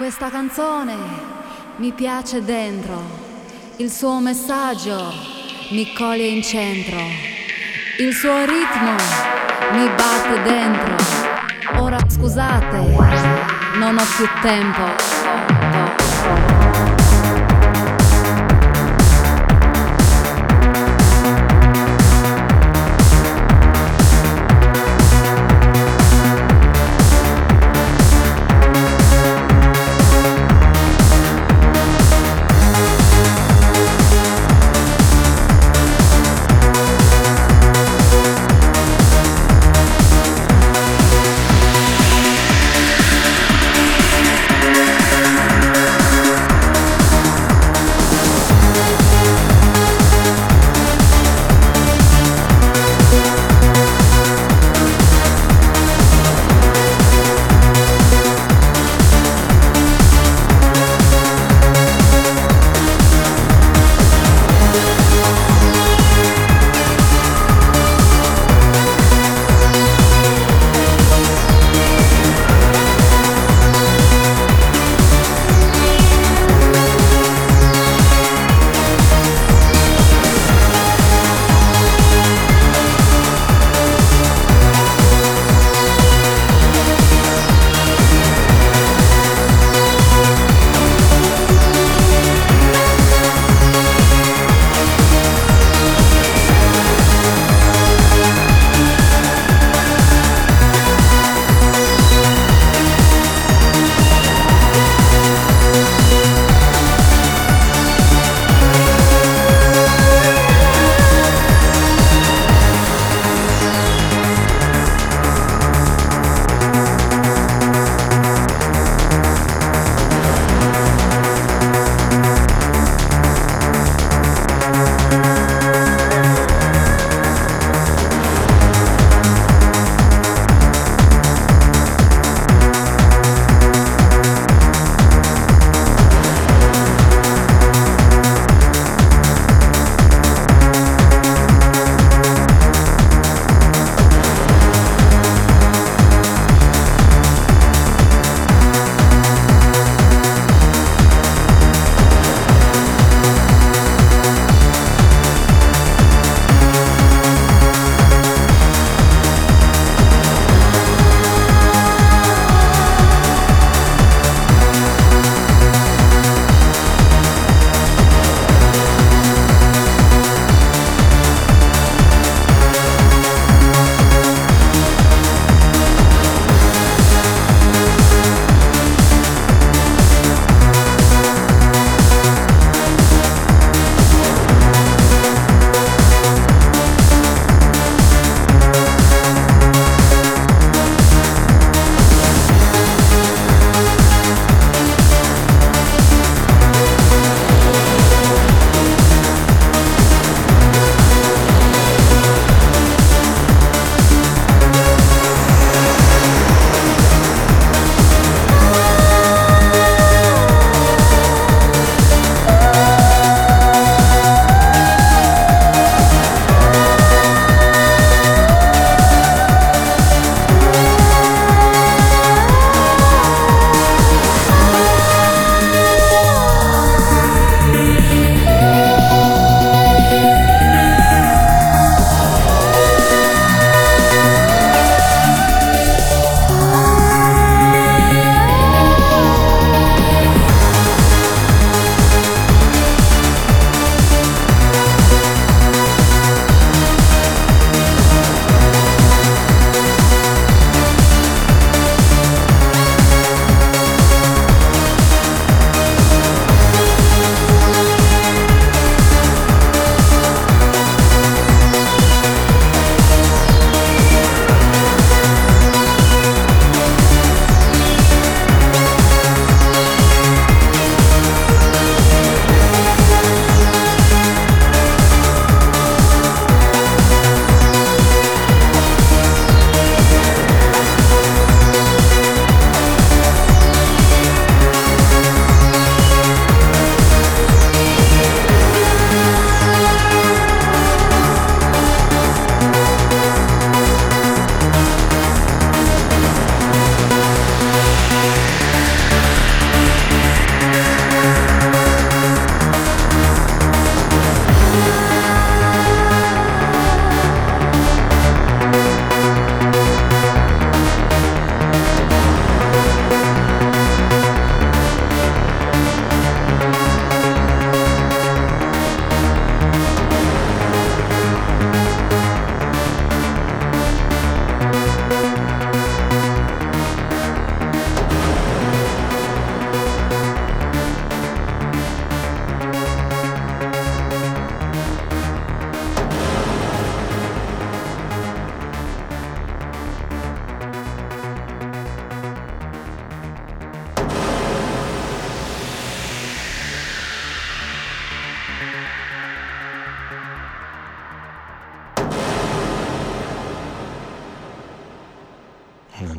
Questa canzone mi piace dentro, il suo messaggio mi coglie in centro, il suo ritmo mi batte dentro. Ora scusate, non ho più tempo.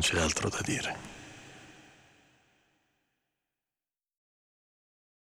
C'è altro da dire.